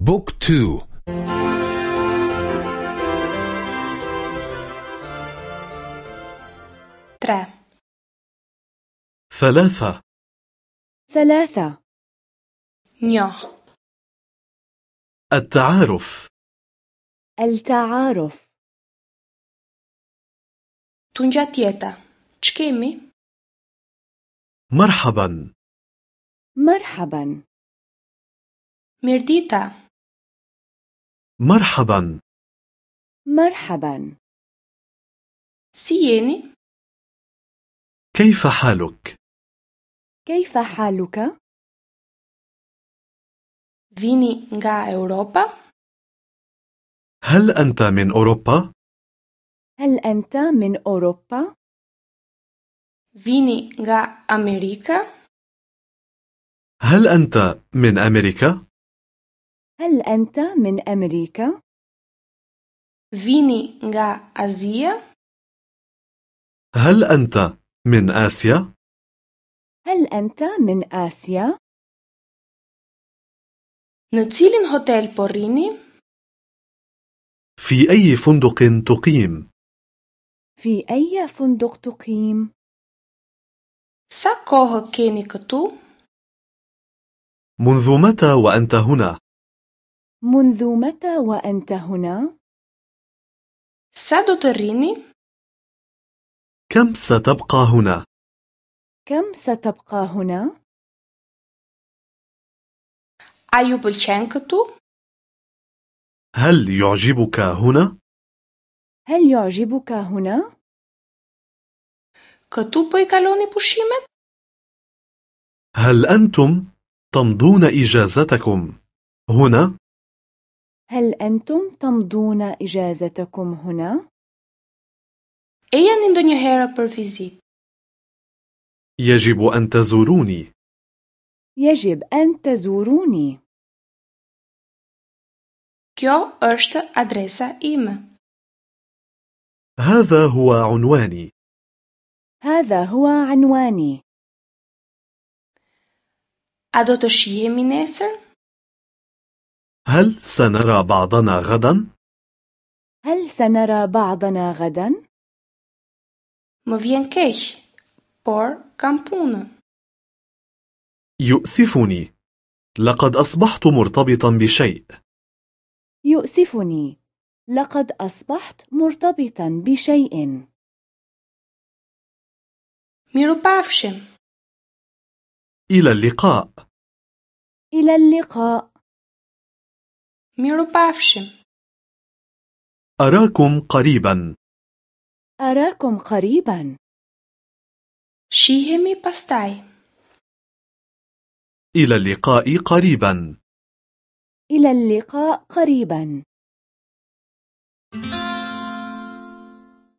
بوك تو. ترى. ثلاثة. ثلاثة. نيو التعارف. التعارف. تونجا تيتا. تشكيمي. مرحبا. مرحبا. ميرديتا. مرحبا مرحبا سييني كيف حالك؟ كيف حالك؟ Vini nga Europa? هل أنت من أوروبا؟ هل أنت من أوروبا؟ Vini nga Amerika? هل أنت من أمريكا؟ هل أنت من أمريكا؟ Vini nga Azia? هل أنت من آسيا؟ هل أنت من آسيا؟ Në cilin hotel po rrini? في أي فندق تقيم؟ في أي فندق تقيم؟ Sa kohë keni këtu? منذ متى وأنت هنا؟ منذ متى وأنت هنا؟ Rrini? كم ستبقى هنا؟ كم ستبقى هنا؟ Këtu? هل يعجبك هنا؟ هل يعجبك هنا؟ I kaloni pushimet? هل أنتم تمضون إجازتكم هنا؟ هل أنتم تمضون إجازتكم هنا؟ E janë ndonjëherë për vizitë? يجب أن تزوروني يجب أن تزوروني. Kjo është adresa ime. هذا هو عنواني هذا هو عنواني. A do të shihemi nesër? هل سنرى بعضنا غدا؟ هل سنرى بعضنا غدا؟ Më vjen keq, por kam punë. يؤسفني لقد أصبحت مرتبطا بشيء يؤسفني. لقد أصبحت مرتبطا بشيء. Mirupafshim. إلى اللقاء إلى اللقاء. Mirupafshim. أراكم قريبا أراكم قريبا. Shihemi pastaj. إلى اللقاء قريبا إلى اللقاء قريبا.